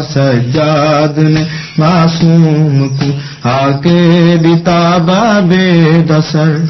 سجاد نے معصوم کو آ کے دیتا بابے دسر۔